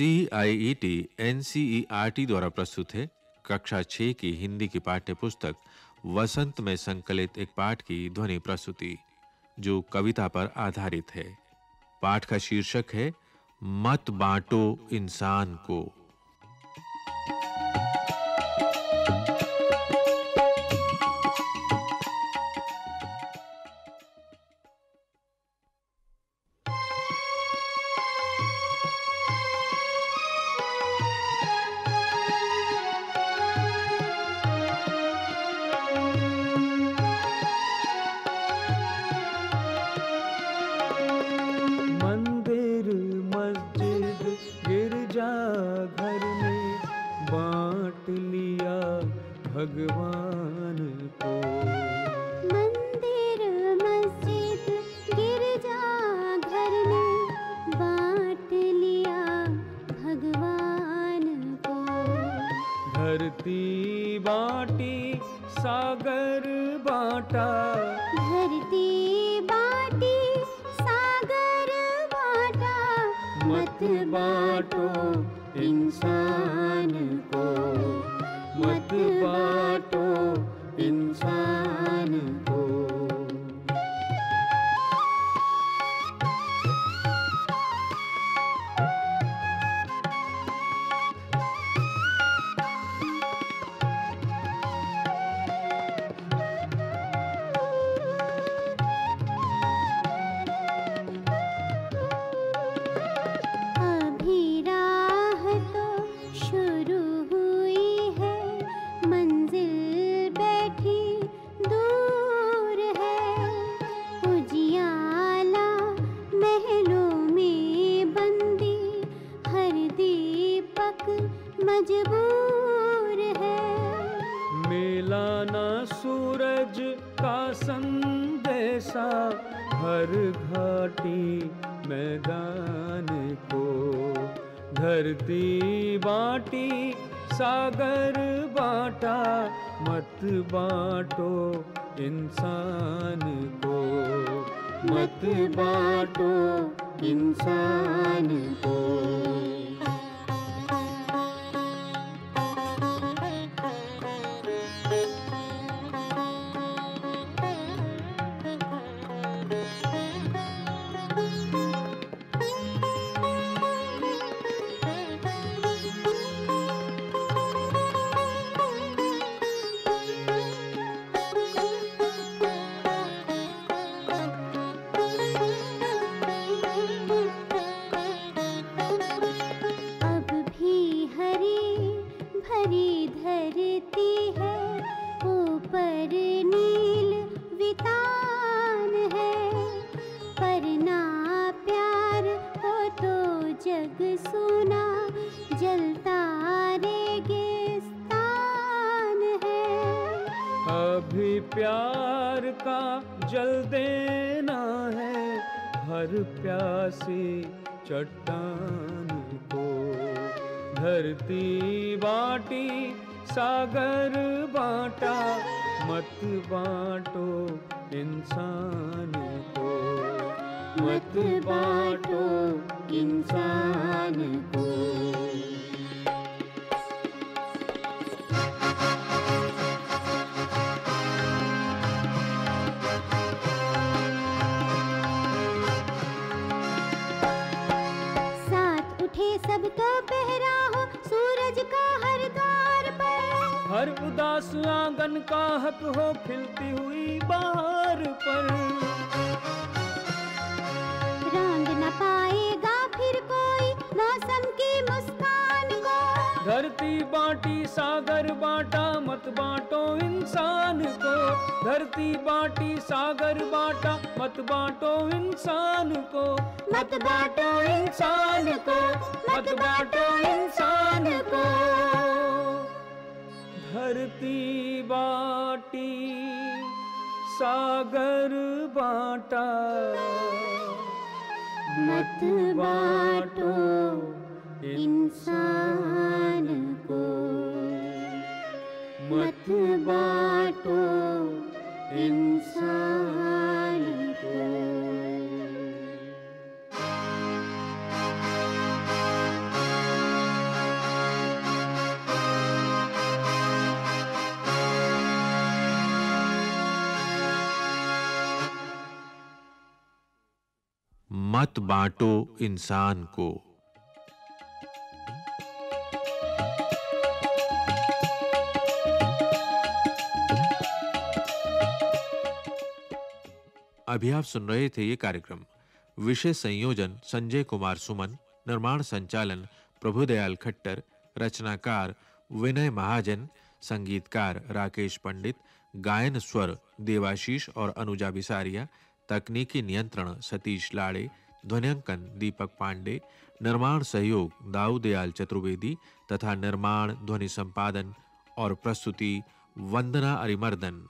C I E T N C E R T द्वारा प्रस्तुत है। कक्षा 6 की हिंदी की पाठ्य पुस्तक वसंत में संकलित एक पाठ की ध्वनि प्रस्तुति, जो कविता पर आधारित है। पाठ का शीर्षक है, मत बांटो इंसान को। घर में बांट लिया भगवान को। मंदिर मस्जिद गिरजा घर में बांट लिया भगवान को। धरती बाटी सागर बाटा बाटो इंसान को। मत बाटो संदेशा हर घाटी मैदान को। धरती बाटी, सागर बाटा, मत बाटो इंसान को। मत बाटो इंसान को। अभी प्यार का जल देना है, हर प्यासी चट्टान को। धरती बाटी, सागर बाटा, मत बाटो इंसान को। मत बाटो इंसान को। उदास आँगन का हक हो खिलती हुई बहार पर। रंग न पाएगा फिर कोई मौसम की मुस्कान को। धरती बाटी सागर बाटा मत बाटो इंसान को। धरती बाटी सागर बाटा मत बाटो इंसान को। मत बाटो इंसान को मत बाटो इंसान को। धरती बाटी सागर बाटा। मत बाटो इंसान को। मत बाटो इंसान मत बांटो इंसान को। अभी आप सुन रहे थे ये कार्यक्रम। विषय संयोजन, संजय कुमार सुमन, निर्माण संचालन, प्रभुदयाल खट्टर, रचनाकार विनय महाजन, संगीतकार राकेश पंडित, गायन स्वर देवाशीष और अनुजा बिसारिया, तकनीकी नियंत्रण सतीश लाड़े ध्वनियांकन, दीपक पांडे, निर्माण सहयोग दाऊदयाल चतुर्वेदी तथा निर्माण, ध्वनि संपादन और प्रस्तुति, वंदना अरिमर्दन।